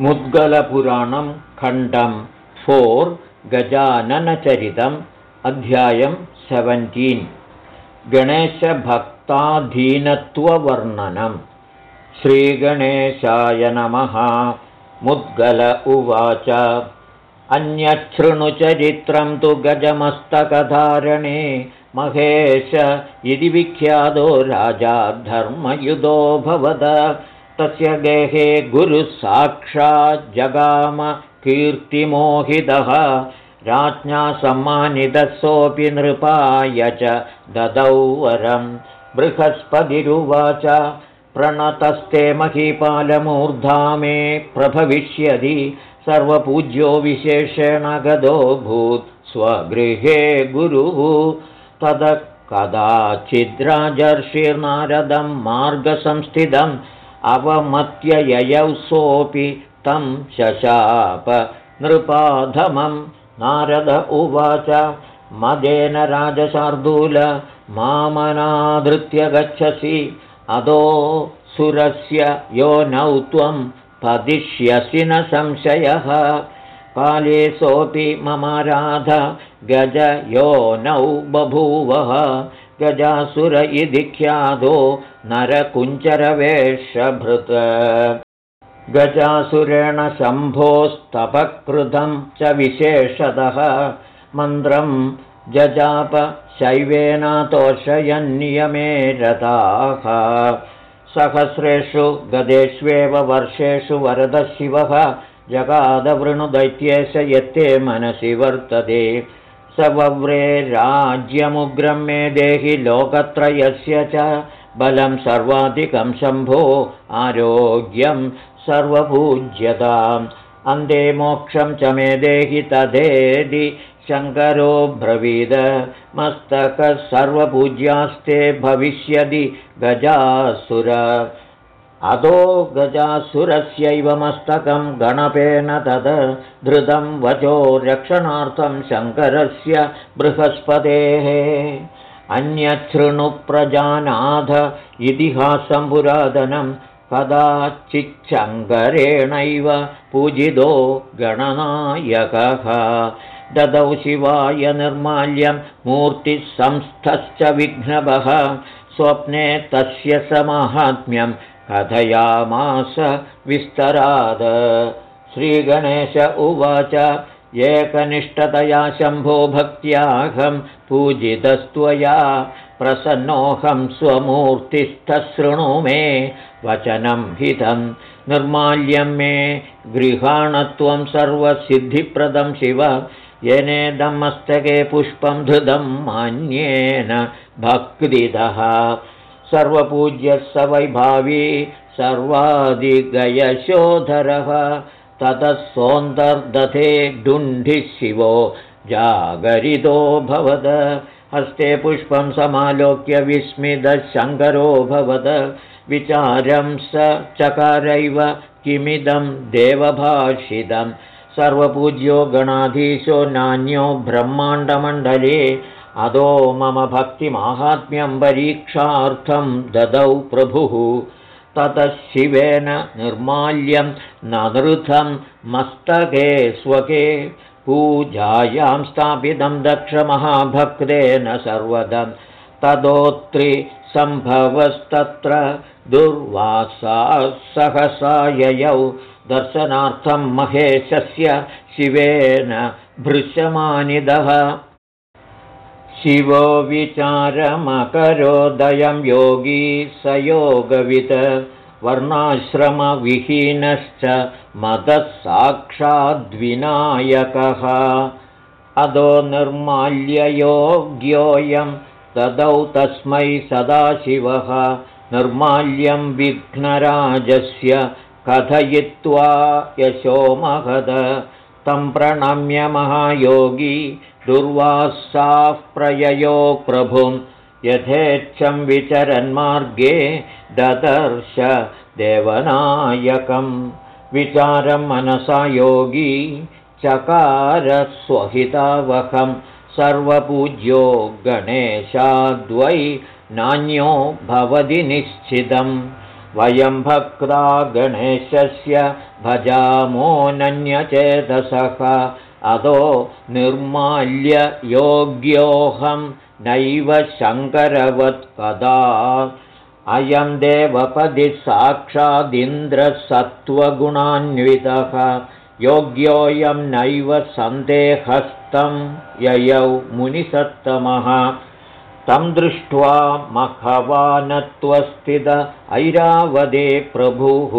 मुद्गलपुराणं खण्डं फोर् गजाननचरितम् अध्यायं सेवन्टीन्. गणेशभक्ताधीनत्ववर्णनं। श्रीगणेशाय नमः। मुद्गल उवाच। अन्यच्छृणुचरित्रं तु गजमस्तकधारणे। महेश इति विख्यातो राजा धर्मयुधो भवद तस्य गेहे गुरुः कीर्तिमोहितः। राज्ञा सम्मानितः सोऽपि नृपाय च ददौ वरं बृहस्पतिरुवाच प्रणतस्ते महीपालमूर्धा मे प्रभविष्यति। सर्वपूज्यो विशेषेण गतोऽभूत् स्वगृहे गुरुः। तद कदाचिद्राजर्षिर्नारदं अवमत्यययौ सोऽपि तं शशाप। नृपाधमं नारद उवाच मदेन राजशार्दूल मामनाधृत्य गच्छसि अदो सुरस्य यो नौ त्वं पदिष्यसि न संशयः। काले सोऽपि ममाराध गज यो नौ बभूवः गजासुर इति ख्यातो नरकुञ्चरवेषभृत्। गजासुरेण शम्भोस्तपकृतं च विशेषतः मन्त्रं जजाप शैवेन तोषयन्नियमे रताः सहस्रेषु गदेष्वेव वर्षेषु वरदशिवः जगादवृणुदैत्येश यत्ते मनसि वर्तते स वव्रे राज्यमुग्रं मे देहि लोकत्रयस्य च बलं सर्वाधिकं शम्भो आरोग्यं सर्वपूज्यताम्। अन्ते मोक्षं च मे देहि तदेदि शङ्करो ब्रवीद। मस्तकः सर्वपूज्यास्ते भविष्यति गजासुर अदो गजासुरस्यैव मस्तकं गणपेन तद धृतं वचो रक्षणार्थं शङ्करस्य बृहस्पतेः। अन्यच्छृणुप्रजानाथ इतिहासं पुरातनं कदाचिच्छङ्करेणैव पूजितो गणनायकः। ददौ शिवाय निर्माल्यं मूर्तिसंस्थश्च विघ्नवः स्वप्ने तस्य समाहात्म्यं कथयामास विस्तराद। श्रीगणेश उवाच एकनिष्ठतया शम्भो भक्त्याहं पूजितस्त्वया प्रसन्नोऽहं स्वमूर्तिस्थशृणु मे। वचनं हितं निर्माल्यं मे। गृहाणत्वं सर्वसिद्धिप्रदं शिव। येनेदं मस्तके पुष्पं धृतं मान्येन भक्तिदः सर्वपूज्यः स वैभावी सर्वादिगयशोधरः ततः सोऽन्तर्दधे डुण्ढिः शिवो जागरितो भवद। हस्ते पुष्पं समालोक्य विस्मितशङ्करो भवद। विचारं स चकारैव किमिदं देवभाषितं सर्वपूज्यो गणाधीशो नान्यो ब्रह्माण्डमण्डले अदो मम भक्तिमाहात्म्यं परीक्षार्थं ददौ प्रभुः। ततः शिवेन निर्माल्यं नृथं मस्तके स्वके। पूजायां स्थापितं दक्षमहाभक्तेन सर्वदं। तदोत्रिसम्भवस्तत्र दुर्वासाः सहसा ययौ। दर्शनार्थं महेशस्य शिवेन भृशमानिदः शिवो विचारमकरोदयं योगी स योगवित् वर्णाश्रमविहीनश्च मदः साक्षाद्विनायकः अदो निर्माल्ययोग्योऽयं तदौ तस्मै सदाशिवः निर्माल्यं विघ्नराजस्य कथयित्वा यशोमहद। तं प्रणम्य महायोगी दुर्वासाः प्रययो प्रभुं यथेच्छं विचरन्मार्गे ददर्श देवनायकं विचारं मनसा योगी चकारस्वहितावहं सर्वपूज्यो गणेशाद्वै नान्यो भवति निश्चितं वयं भक्ता गणेशस्य अदो निर्माल्ययोग्योऽहं नैव शङ्करवत् कदा अयं देवपदि साक्षादिन्द्रसत्त्वगुणान्वितः योग्योऽयं नैव सन्देहस्तं ययौ मुनिसत्तमः तं दृष्ट्वा मखवानत्वस्थित ऐरावदे प्रभुः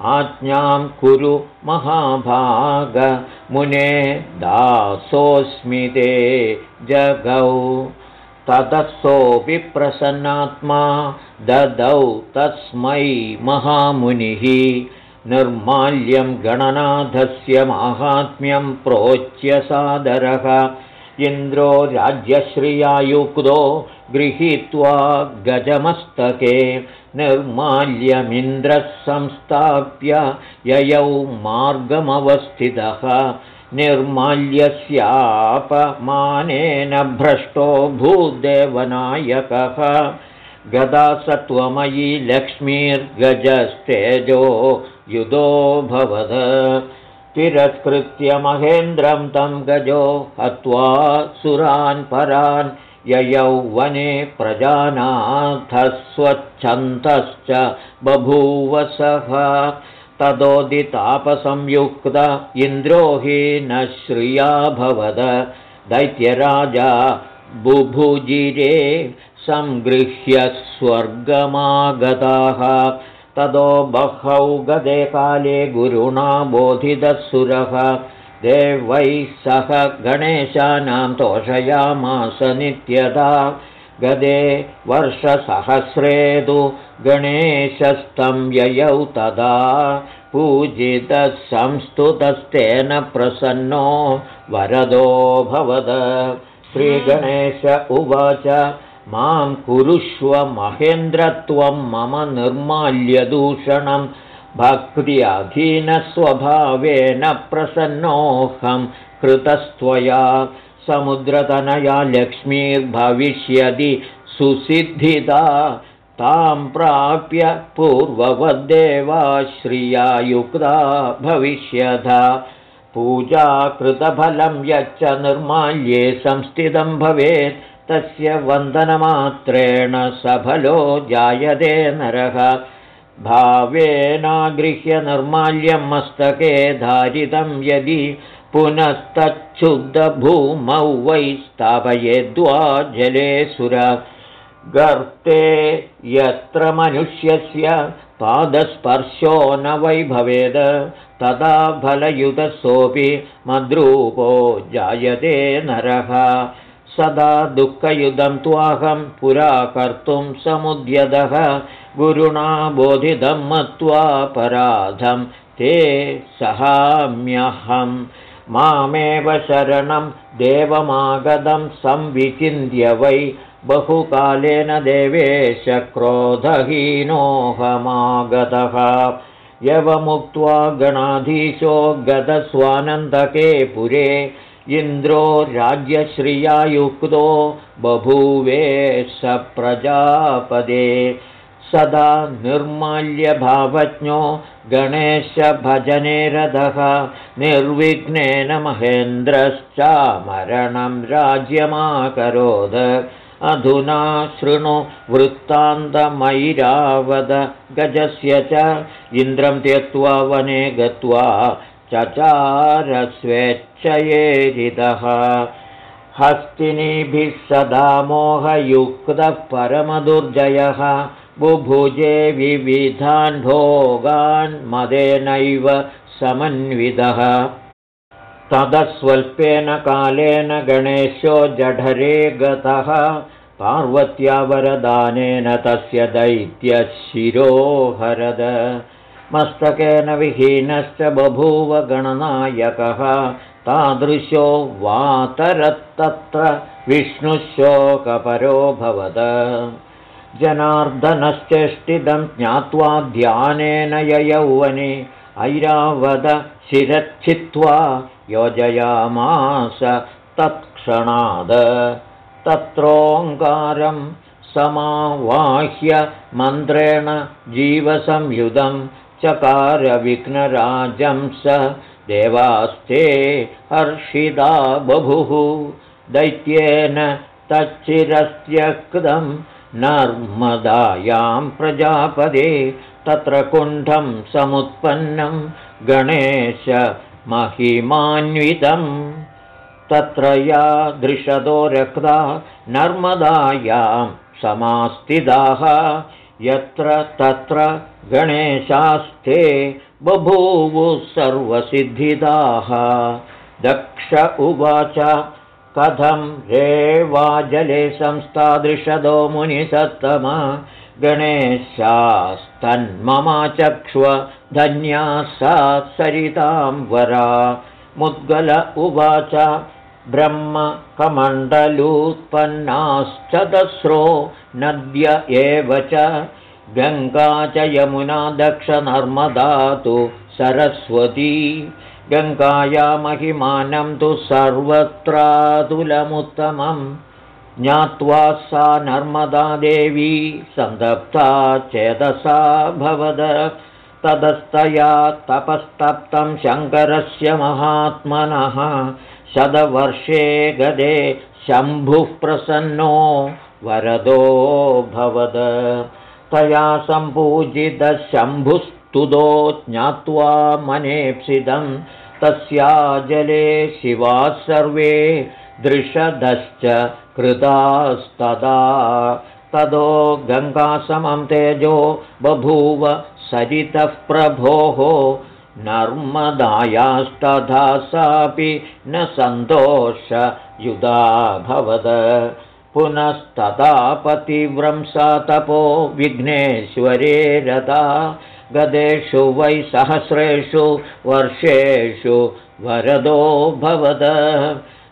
आज्ञां कुरु महाभागमुने दासोऽस्मि ते जगौ। ततः प्रसन्नात्मा ददौ तस्मै महामुनिः। निर्माल्यं गणनाथस्य माहात्म्यं प्रोच्य सादरः इन्द्रो राज्यश्रियायुक्तो गृहीत्वा गजमस्तके निर्माल्यमिन्द्रः संस्थाप्य ययौ मार्गमवस्थितः। निर्माल्यस्यापमानेन भ्रष्टो भूदेवनायकः। गदासत्त्वमयी लक्ष्मीर्गजस्तेजो युधोऽभवद तिरस्कृत्य महेन्द्रं तं गजो हत्वा सुरान् परान् ययौ वने प्रजानाथः स्वच्छन्तश्च बभूवसः तदोदितापसंयुक्त इन्द्रो हि न श्रियाभवद दैत्यराजा बुभुजिरे सङ्गृह्य स्वर्गमागताः तदो बहौ गदे काले गुरुणा बोधितः देवैः सह गणेशानां तोषयामास नित्यदा। गदे वर्षसहस्रे तु गणेशस्तं ययौ तदा। पूजितः संस्तुतस्तेन प्रसन्नो वरदो भवद। श्रीगणेश उवाच मां कुरुष्व महेन्द्रत्वं मम निर्माल्यदूषणं भक्त्यधीनस्वभावेन प्रसन्नोऽहं कृतस्त्वया समुद्रतनया लक्ष्मीर्भविष्यति सुसिद्धिता तां प्राप्य पूर्ववद्देवाश्रिया युक्ता भविष्यथा पूजाकृतफलं यच्च निर्माल्ये संस्थितं भवेत् तस्य वन्दनमात्रेण सफलो जायते नरः। भावेनागृह्य निर्माल्यं मस्तके धारितं यदि पुनस्तच्छुद्धभूमौ वै स्थापयेद्वा जले सुर। गर्ते यत्र मनुष्यस्य पादस्पर्शो न वै भवेद तदा फलयुतसोऽपि मद्रूपो जायते नरः सदा दुःखयुधं त्वाहं पुरा कर्तुं समुद्यतः। गुरुणा बोधितं मत्वा पराधं ते सहाम्यहं। मामेव शरणं देवमागतं संविचिन्त्य वै। बहुकालेन देवेश क्रोधहीनोऽहमागतः। यवमुक्त्वा गणाधीशो गतस्वानन्दके पुरे इन्द्रो राज्यश्रियायुक्तो बभूवे स प्रजापदे। सदा निर्माल्यभावज्ञो गणेशभजने रथः। निर्विघ्नेन महेन्द्रश्चामरणं राज्यमाकरोद। अधुना शृणु वृत्तान्तमैरावद गजस्य च। इन्द्रं त्यक्त्वा वने गत्वा चचारस्वेच्छयेरितः हस्तिनीभिः सदा मोहयुक्तः परमदुर्जयः। बुभुजे विविधान् भोगान् मदेनैव समन्वितः। तदस्वल्पेन कालेन गणेशो जठरे गतः पार्वत्यावरदानेन तस्य दैत्यशिरोहरद मस्तकेन विहीनश्च बभूव गणनायकः तादृशो वातरत्तत्र विष्णुशोकपरो भवद जनार्दनश्चेष्टितं ज्ञात्वा ध्यानेन ययौवने ऐरावद शिरच्छित्वा योजयामास तत्क्षणाद। तत्रोङ्कारं समावाह्य मन्त्रेण जीवसंयुधं चकारविघ्नराजं स देवास्ते हर्षिदा बभुः। दैत्येन तच्चिरस्त्यक्तं नर्मदायां प्रजापदे तत्र कुण्ठं समुत्पन्नं गणेश महिमान्वितम् तत्र या दृशदो रक्ता नर्मदायां समास्तिदाः यत्र तत्र गणेशास्ते बभूवुः सर्वसिद्धिदाः। दक्ष उवाच कथं रेवाजले संस्थादृशदो मुनिसत्तमा गणेशास्तन्ममाचक्ष्व धन्या सा सरितां वरा। मुद्गल उवाच ब्रह्मकमण्डलूत्पन्नाश्च दस्रो नद्य एव च गङ्गा च यमुना दक्षनर्मदा तु सरस्वती। गङ्गाया महिमानं तु सर्वत्रातुलमुत्तमं। ज्ञात्वा सा नर्मदा देवी सन्दप्ता चेदसा भवद। तदस्तया तपस्तप्तं शङ्करस्य महात्मनः शतवर्षे गदे शम्भुः प्रसन्नो वरदो भवद। तया सम्पूजितशम्भुस्तुतो ज्ञात्वा मनेप्सितं तस्या जले शिवा सर्वे दृशदश्च कृतास्तदा। तदो गङ्गासमं तेजो बभूव सरितः प्रभोः नर्मदायास्तथा सापि न सन्तोषयुधाभवद। पुनस्ततापतिव्रंसा तपो विघ्नेश्वरे रता गदेषु वै सहस्रेषु वर्षेषु वरदो भवद।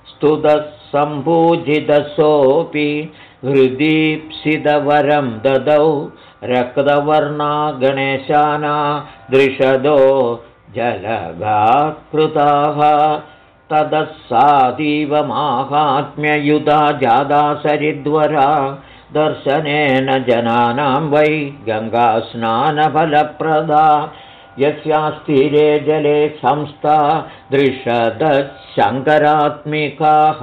स्तुतः सम्पूजितसोऽपि हृदीप्सितवरं ददौ। रक्तवर्णा गणेशाना दृशदो जलगाकृताः ततः सातीव माहात्म्ययुधा जादा सरिद्वरा। दर्शनेन जनानां वै गङ्गास्नानफलप्रदा। यस्यास्तिरे जले संस्था दृशदशङ्करात्मिकाः।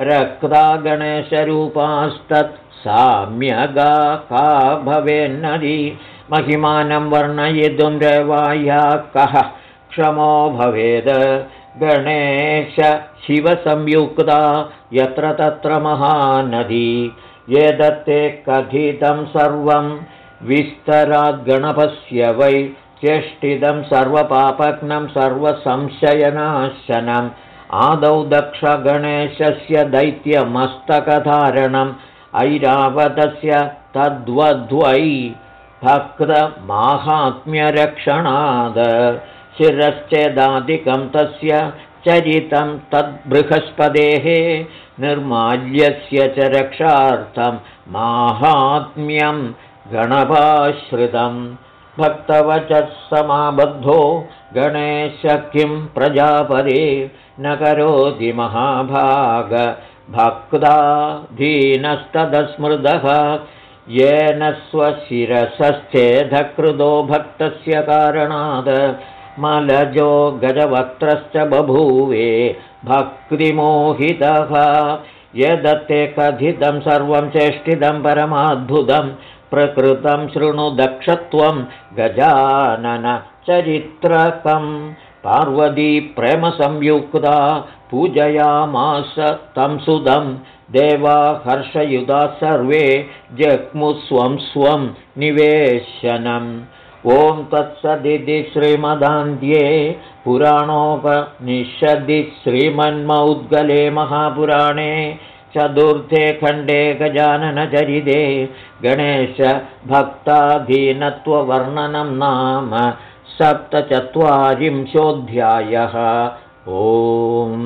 रक्ता गणेशरूपास्तत् साम्यगा का भवेन्नदी महिमानं वर्णयितुं रवाया कः? क्षमो भवेद। गणेश शिवसंयुक्ता यत्र तत्र महानदी। ये दत्ते कथितं सर्वं विस्तराद्गणपस्य वै चेष्टितं सर्वपापग्नं सर्वसंशयनाशनम्। आदौ दक्षगणेशस्य दैत्यमस्तकधारणम्। ऐरावतस्य तद्वद्वै भक्तमाहात्म्यरक्षणाद। शिरश्चेदादिकं तस्य चरितं तद्बृहस्पतेः निर्माल्यस्य च रक्षार्थं माहात्म्यं गणपाश्रितं। भक्तवचः समाबद्धो गणेश किं प्रजापदे न करोति महाभाग। भक्ताधीनस्तदस्मृदः येन स्वशिरसश्चेधकृतो भक्तस्य कारणाद् मलजो गजवक्त्रश्च बभूवे भक्तिमोहितः। यदत्ते कथितं सर्वं चेष्टितं परमाद्भुतं प्रकृतं शृणुदक्षत्वं गजाननचरित्रकम् पार्वती प्रेमसंयुक्ता पूजयामास तं सुदं देवा हर्षयुधा सर्वे जग्मुस्वं स्वं निवेशनम्। ॐ तत्सदिति श्रीमदान्ध्ये पुराणोपनिषदि श्रीमन्मौद्गले महापुराणे चतुर्थे खण्डे गजाननचरिते गणेशभक्ताधीनत्ववर्णनं नाम सप्तचत्वारिंशोऽध्यायः। ओम्